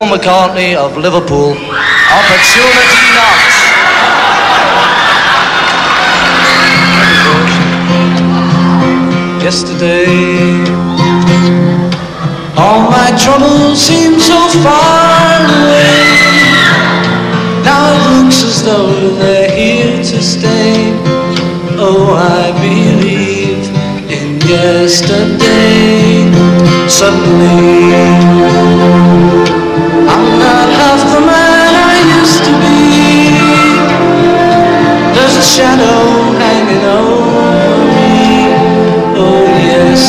Paul McCartney of Liverpool. Opportunity knocks. Yesterday, all my troubles seem so far away. Now it looks as though they're here to stay. Oh, I believe in yesterday. Suddenly,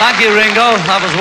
Thank you, Ringo. That was wonderful.